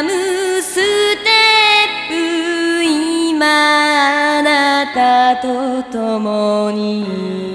ムステップ今あなたと共に